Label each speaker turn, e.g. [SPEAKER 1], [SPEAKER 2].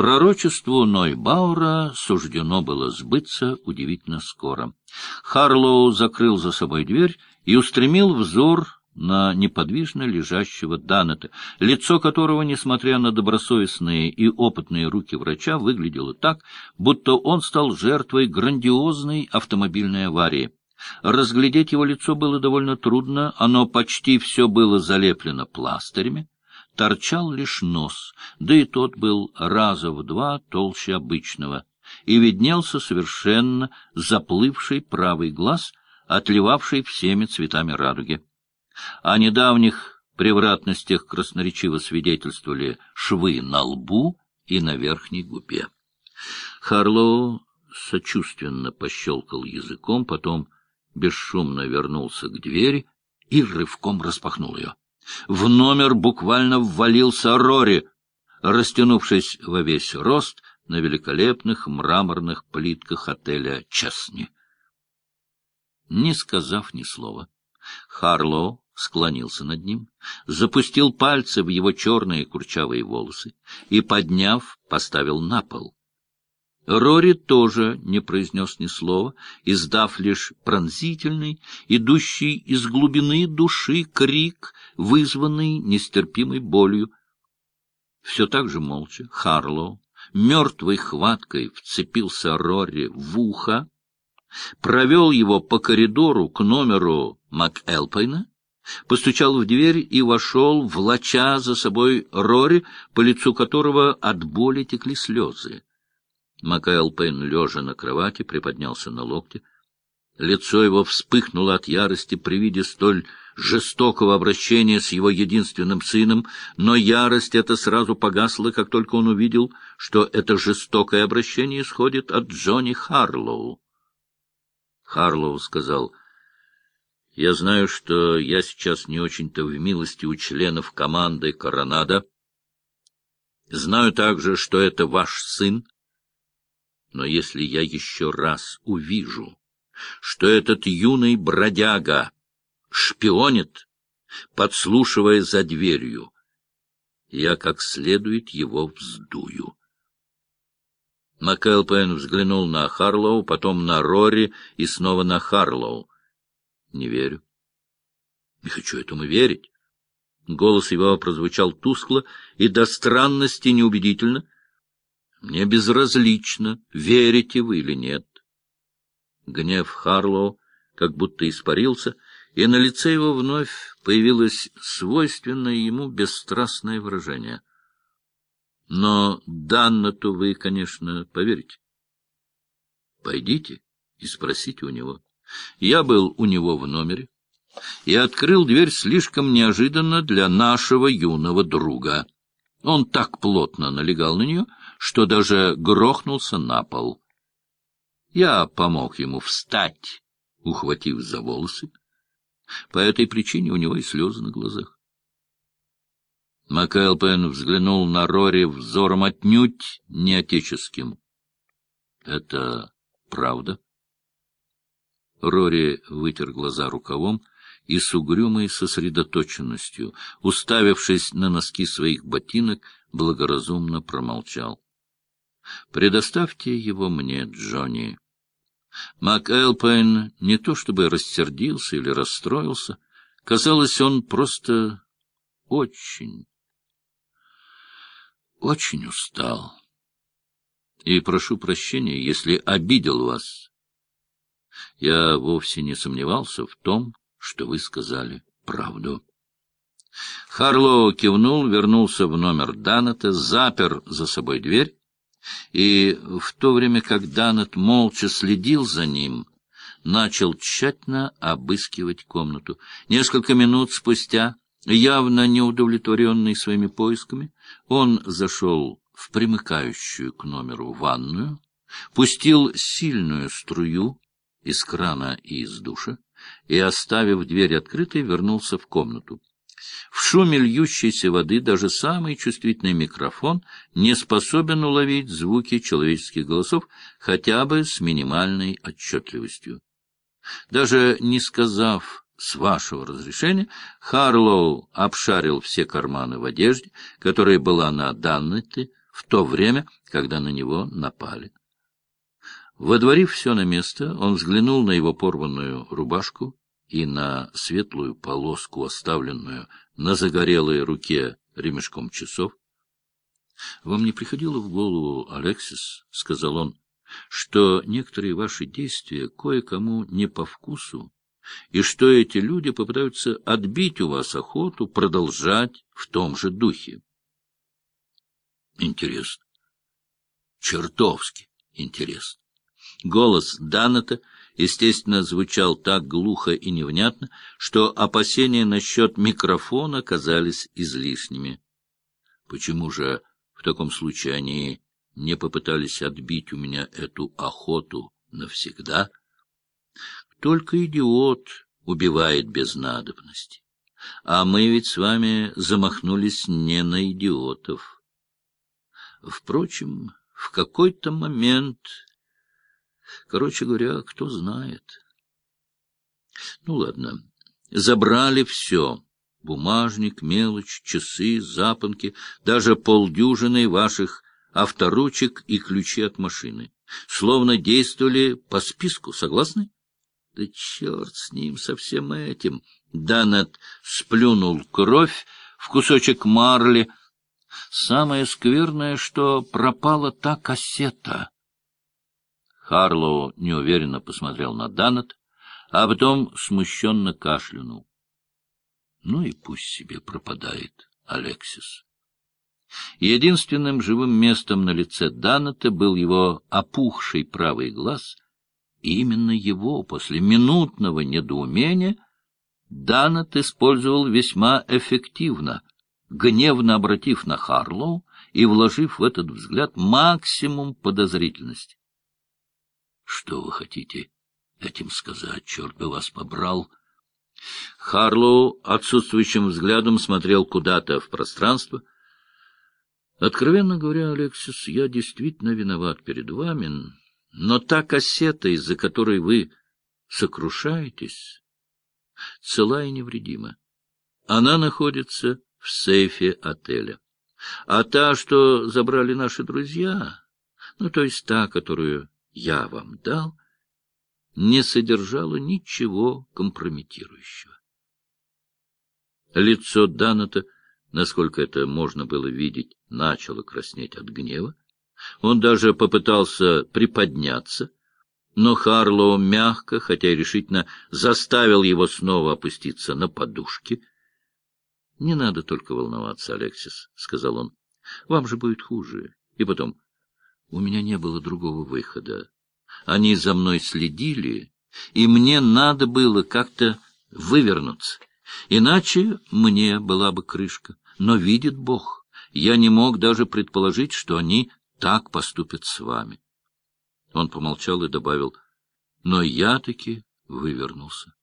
[SPEAKER 1] Пророчеству Нойбаура суждено было сбыться удивительно скоро. Харлоу закрыл за собой дверь и устремил взор на неподвижно лежащего Данета, лицо которого, несмотря на добросовестные и опытные руки врача, выглядело так, будто он стал жертвой грандиозной автомобильной аварии. Разглядеть его лицо было довольно трудно, оно почти все было залеплено пластырями торчал лишь нос, да и тот был раза в два толще обычного, и виднелся совершенно заплывший правый глаз, отливавший всеми цветами радуги. О недавних превратностях красноречиво свидетельствовали швы на лбу и на верхней губе. Харлоу сочувственно пощелкал языком, потом бесшумно вернулся к двери и рывком распахнул ее. В номер буквально ввалился Рори, растянувшись во весь рост на великолепных мраморных плитках отеля Честни. Не сказав ни слова, Харлоу склонился над ним, запустил пальцы в его черные курчавые волосы и, подняв, поставил на пол. Рори тоже не произнес ни слова, издав лишь пронзительный, идущий из глубины души крик, вызванный нестерпимой болью. Все так же молча Харлоу мертвой хваткой вцепился Рори в ухо, провел его по коридору к номеру МакЭлпайна, постучал в дверь и вошел, влача за собой Рори, по лицу которого от боли текли слезы. Макаэл Пейн, лежа на кровати, приподнялся на локте. Лицо его вспыхнуло от ярости при виде столь жестокого обращения с его единственным сыном, но ярость эта сразу погасла, как только он увидел, что это жестокое обращение исходит от Джонни Харлоу. Харлоу сказал, — Я знаю, что я сейчас не очень-то в милости у членов команды Коронада. Знаю также, что это ваш сын, но если я еще раз увижу, что этот юный бродяга шпионит, подслушивая за дверью, я как следует его вздую. МакЭлпен взглянул на Харлоу, потом на Рори и снова на Харлоу. Не верю. Не хочу этому верить. Голос его прозвучал тускло и до странности неубедительно — мне безразлично, верите вы или нет. Гнев Харлоу как будто испарился, и на лице его вновь появилось свойственное ему бесстрастное выражение. Но Даннату вы, конечно, поверите. Пойдите и спросите у него. Я был у него в номере и открыл дверь слишком неожиданно для нашего юного друга. Он так плотно налегал на нее, что даже грохнулся на пол. Я помог ему встать, ухватив за волосы. По этой причине у него и слезы на глазах. МакЭлпен взглянул на Рори взором отнюдь не отеческим. — Это правда? Рори вытер глаза рукавом и с угрюмой сосредоточенностью, уставившись на носки своих ботинок, благоразумно промолчал. Предоставьте его мне, Джонни. МакЭлпайн не то чтобы рассердился или расстроился, казалось, он просто очень, очень устал. И прошу прощения, если обидел вас. Я вовсе не сомневался в том, что вы сказали правду. Харлоу кивнул, вернулся в номер Данета, запер за собой дверь и в то время как Данет молча следил за ним, начал тщательно обыскивать комнату. Несколько минут спустя, явно неудовлетворенный своими поисками, он зашел в примыкающую к номеру ванную, пустил сильную струю из крана и из душа и, оставив дверь открытой, вернулся в комнату. В шуме льющейся воды даже самый чувствительный микрофон не способен уловить звуки человеческих голосов хотя бы с минимальной отчетливостью. Даже не сказав «с вашего разрешения», Харлоу обшарил все карманы в одежде, которая была на Даннете, в то время, когда на него напали. Водворив все на место, он взглянул на его порванную рубашку и на светлую полоску, оставленную на загорелой руке ремешком часов. — Вам не приходило в голову, Алексис, — сказал он, — что некоторые ваши действия кое-кому не по вкусу, и что эти люди попытаются отбить у вас охоту продолжать в том же духе? — Интересно. Чертовски интересно. Голос Даната, естественно, звучал так глухо и невнятно, что опасения насчет микрофона казались излишними. Почему же в таком случае они не попытались отбить у меня эту охоту навсегда? Только идиот убивает без надобности. А мы ведь с вами замахнулись не на идиотов. Впрочем, в какой-то момент Короче говоря, кто знает. Ну, ладно. Забрали все. Бумажник, мелочь, часы, запонки, даже полдюжины ваших авторучек и ключи от машины. Словно действовали по списку, согласны? Да черт с ним, со всем этим. Данет сплюнул кровь в кусочек марли. Самое скверное, что пропала та кассета. Харлоу неуверенно посмотрел на Данет, а потом смущенно кашлянул. Ну и пусть себе пропадает Алексис. Единственным живым местом на лице Данета был его опухший правый глаз, и именно его после минутного недоумения Данет использовал весьма эффективно, гневно обратив на Харлоу и вложив в этот взгляд максимум подозрительности. Что вы хотите этим сказать? Черт бы вас побрал! Харлоу отсутствующим взглядом смотрел куда-то в пространство. Откровенно говоря, Алексис, я действительно виноват перед вами, но та кассета, из-за которой вы сокрушаетесь, цела и невредима. Она находится в сейфе отеля. А та, что забрали наши друзья, ну, то есть та, которую я вам дал, не содержало ничего компрометирующего. Лицо Даната, насколько это можно было видеть, начало краснеть от гнева. Он даже попытался приподняться, но Харлоу мягко, хотя и решительно, заставил его снова опуститься на подушки. — Не надо только волноваться, Алексис, — сказал он. — Вам же будет хуже. И потом, у меня не было другого выхода. Они за мной следили, и мне надо было как-то вывернуться. Иначе мне была бы крышка. Но видит Бог, я не мог даже предположить, что они так поступят с вами. Он помолчал и добавил, но я таки вывернулся.